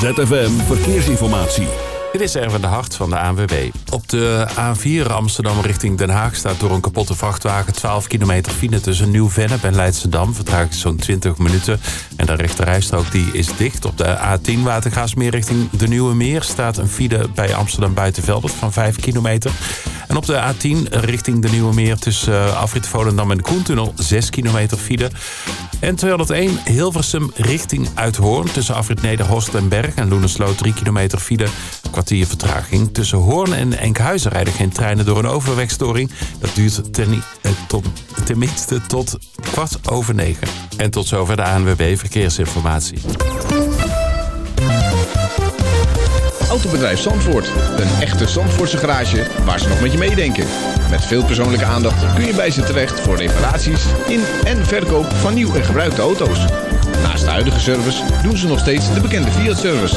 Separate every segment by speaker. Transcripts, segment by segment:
Speaker 1: ZFM Verkeersinformatie.
Speaker 2: Dit is Erwin de Hart van de ANWB. Op de A4 Amsterdam richting Den Haag staat door een kapotte vrachtwagen 12 kilometer file tussen Nieuw-Vennep en Leidschendam. Vertraagt zo'n 20 minuten. En de rechterrijstrook die is dicht. Op de A10 Watergaasmeer richting de Nieuwe Meer staat een file bij Amsterdam Buitenveldert van 5 kilometer. En op de A10 richting de Nieuwe Meer tussen uh, Afrit Volendam en de Koentunnel 6 kilometer file. En 201 Hilversum richting Uithoorn tussen Afrit Nederhorst en Berg en Loenersloot 3 kilometer file. Kwartier vertraging. Tussen Hoorn en Enkhuizen rijden geen treinen door een overwegstoring. Dat duurt ten, eh, tot, tenminste tot kwart over negen. En tot zover de ANWB Verkeersinformatie.
Speaker 3: Autobedrijf Zandvoort. Een echte Zandvoortse garage waar ze nog met je meedenken. Met veel persoonlijke aandacht kun je bij ze terecht voor reparaties in en verkoop van nieuw en gebruikte auto's. Naast de huidige service doen ze nog steeds de bekende Fiat-service.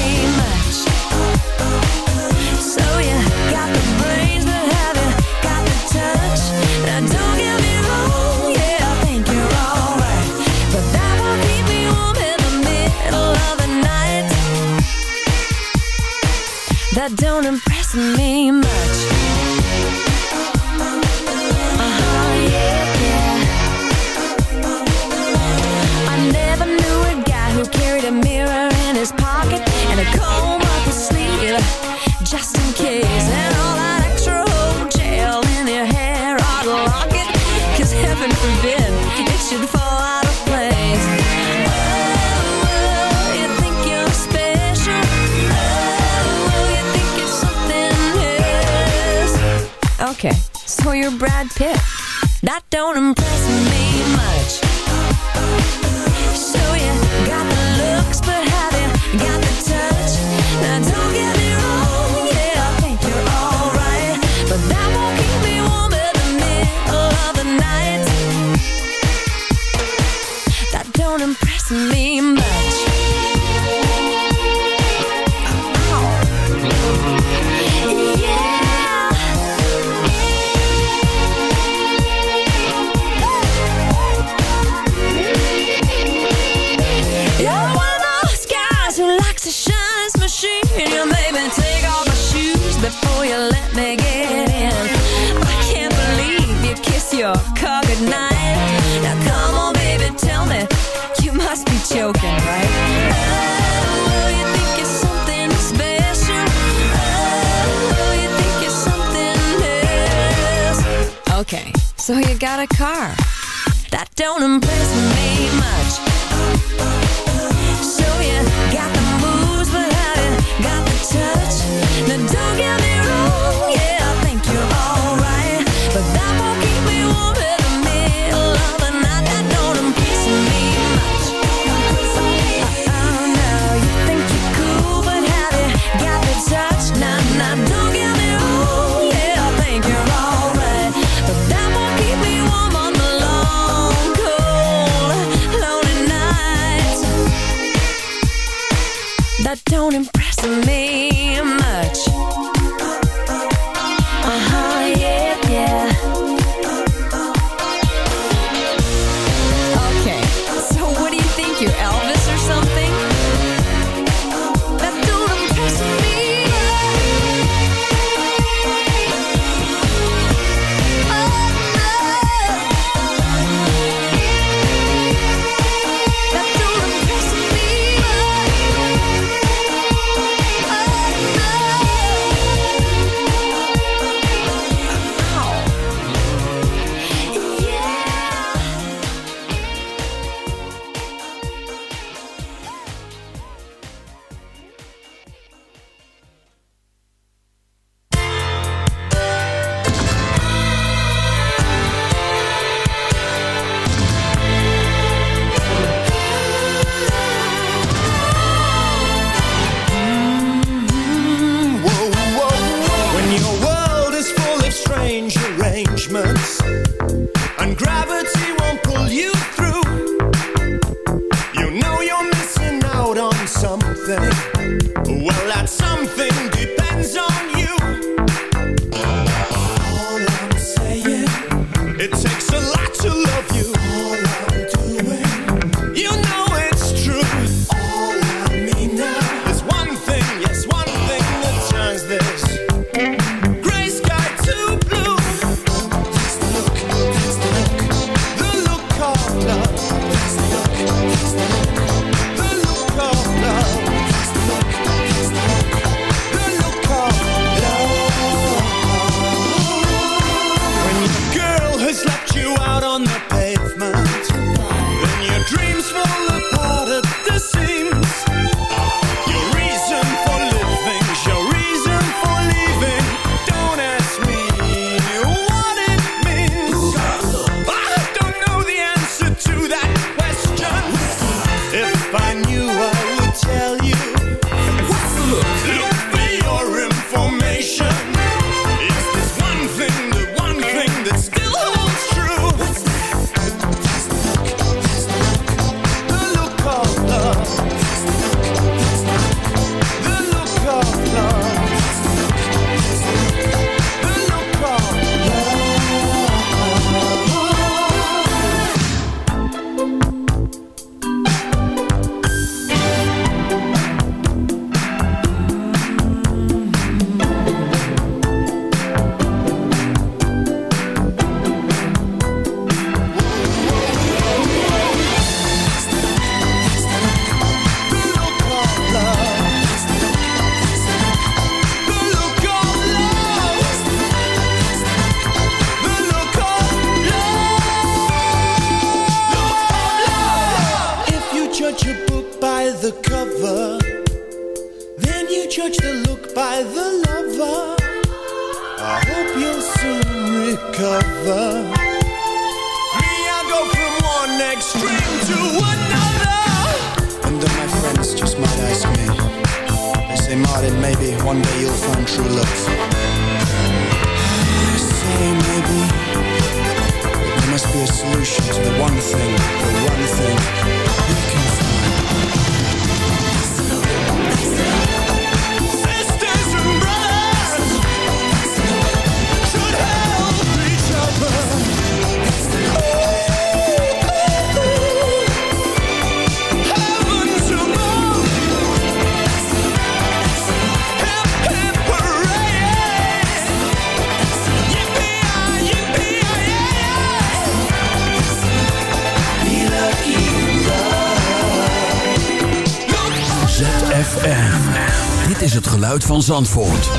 Speaker 4: Is
Speaker 1: het geluid van Zandvoort.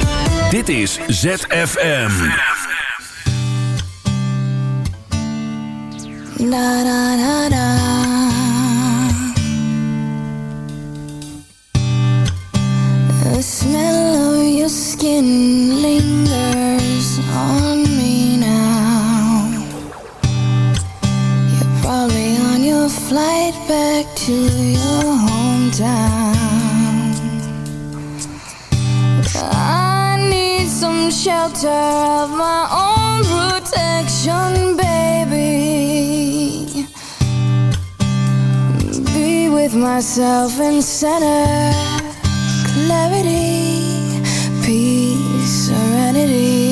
Speaker 1: Dit is ZFM.
Speaker 5: Na, na, na, na. The smell of your skin shelter of my own protection, baby. Be with myself and center, clarity, peace, serenity.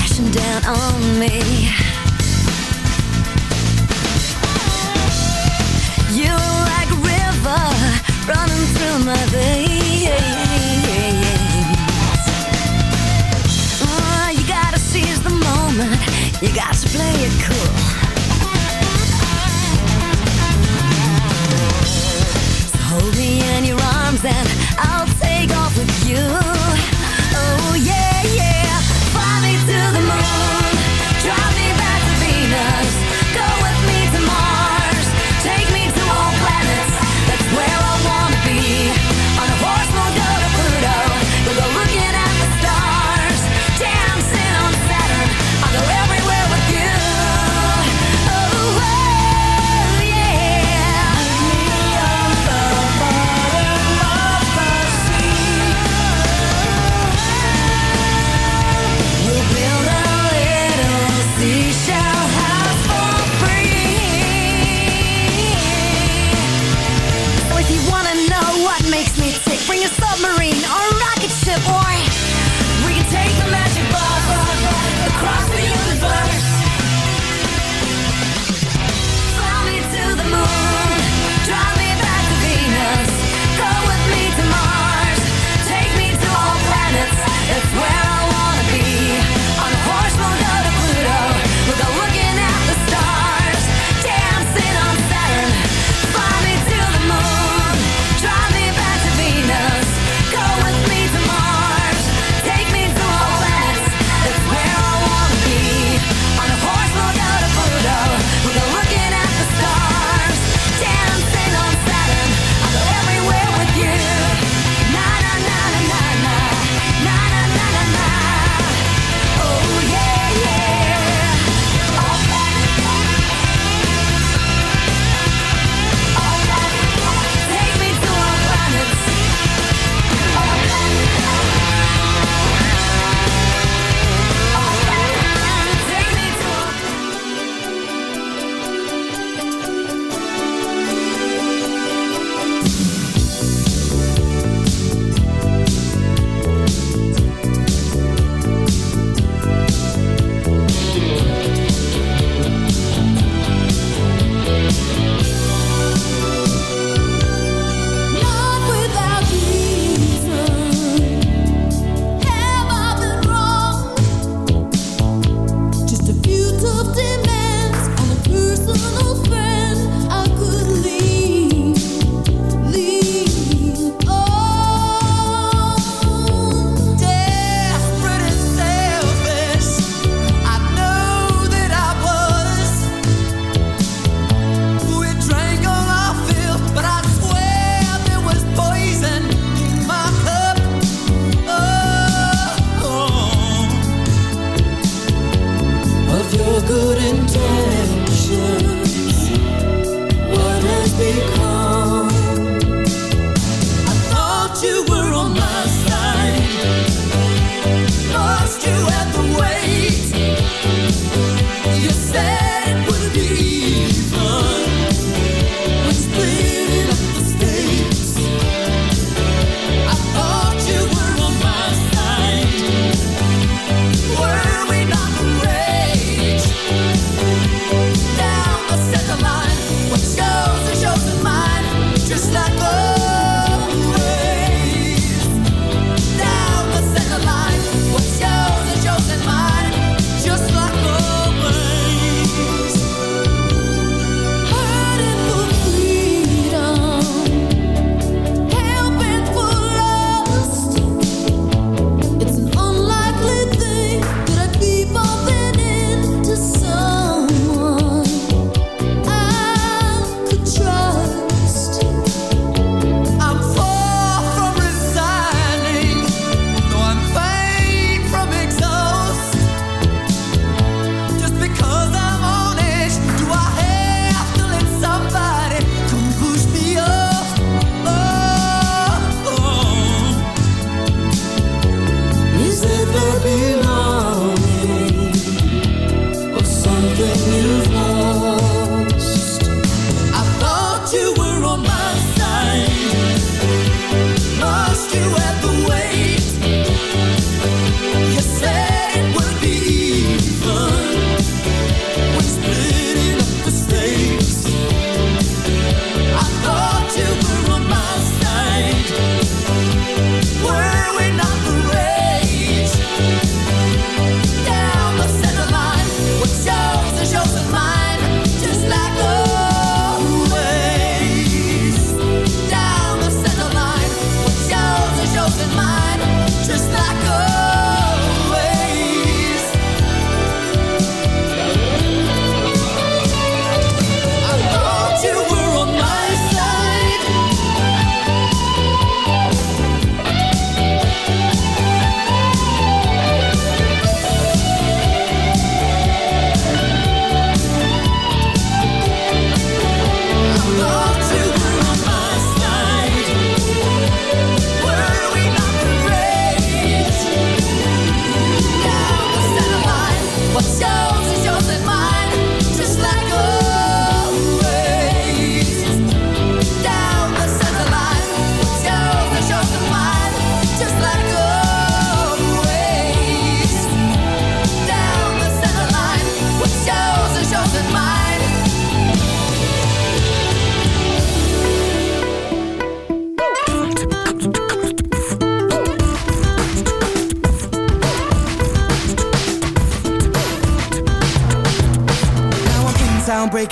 Speaker 6: splashing down on me. You're like a river running through my veins. Oh, you gotta seize the moment. You got to play it cool.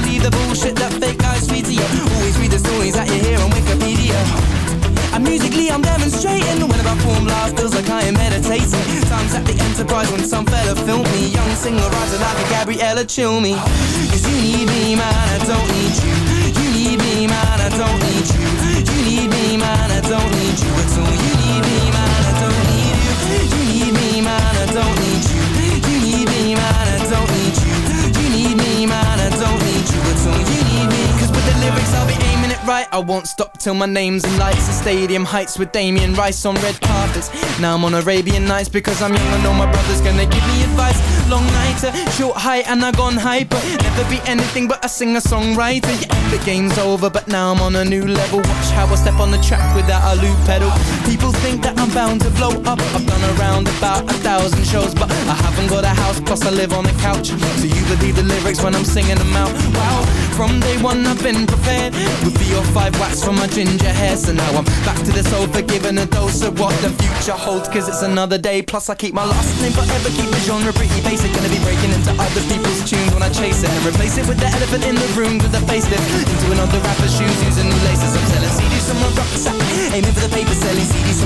Speaker 7: believe the bullshit that fake guys feed to you. Always read the stories that you hear on Wikipedia. And musically I'm demonstrating When I perform live feels like I am meditating. Times at the Enterprise when some fella filmed me. Young singer writer like a Gabriella chill me. Cause you need me man, I don't need you. You need me man, I don't need you. You need me man, I don't need you at all. You need me man, I don't need you. You need me man, I don't need You you You need me Cause with the lyrics I'll be aiming it right. I won't stop till my name's in lights. The stadium heights with Damien Rice on red carpets. Now I'm on Arabian Nights because I'm young I know my brother's gonna give me advice. Long nighter, short height and I gone hyper Never be anything but a singer-songwriter. Yeah, the game's over but now I'm on a new level. Watch how I step on the track without a loop pedal. People think that I'm bound to blow up. I've done around about a thousand shows But I haven't got a house plus I live on a couch. So you believe the lyrics when I'm singing them out. Wow, from day one I've been prepared With three or five wax from my ginger hair. So now I'm back to the sofa giving a dose of what the future holds Cause it's another day Plus I keep my last name forever. Keep the genre pretty basic Gonna be breaking into other people's tunes when I chase it. And replace it with the elephant in the room with the facelift Into another rapper's shoes using new laces. I'm selling CDs from my rucksack Aiming for the paper selling CDs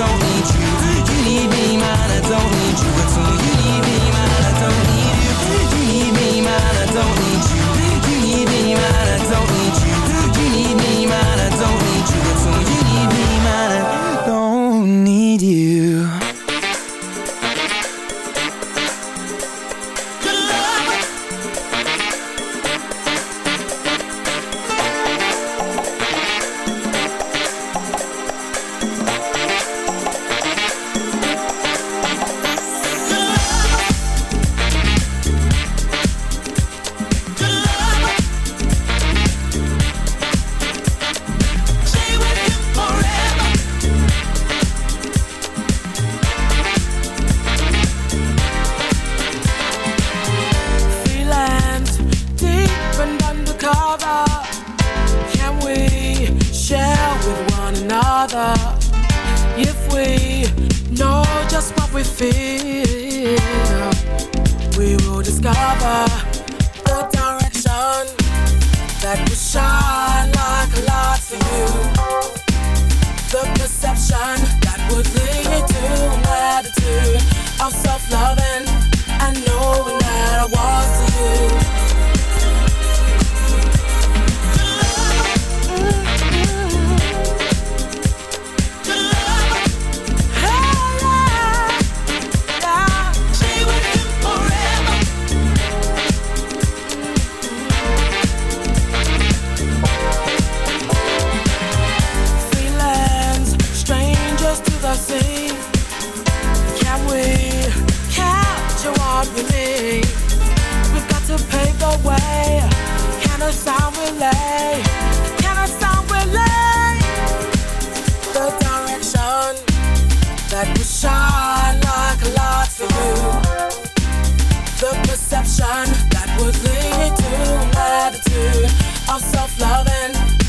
Speaker 8: would lead to an attitude of self-loving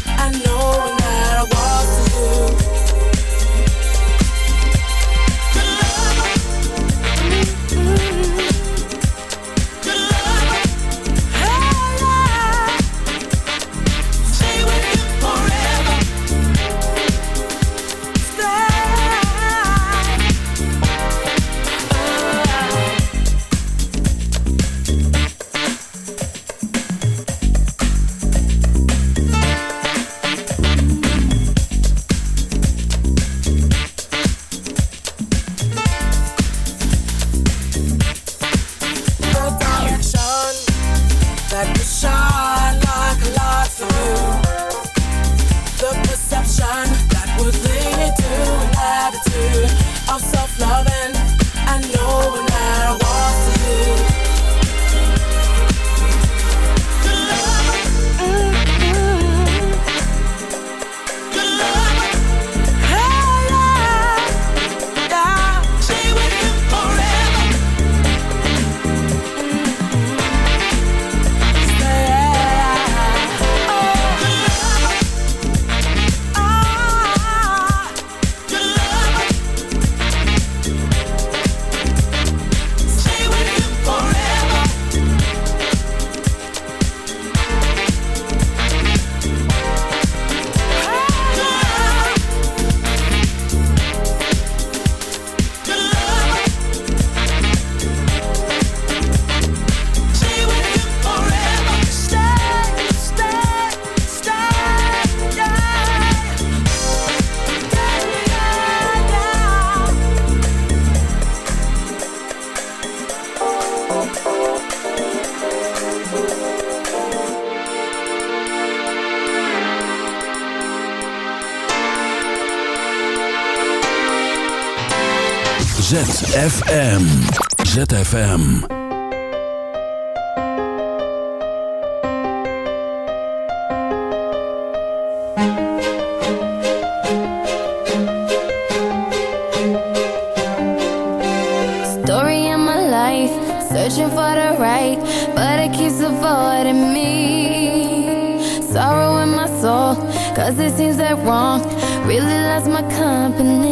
Speaker 5: Story of my life, searching for the right, but it keeps avoiding me. Sorrow in my soul, cause it seems that wrong really loves my company.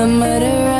Speaker 5: a
Speaker 9: murderer.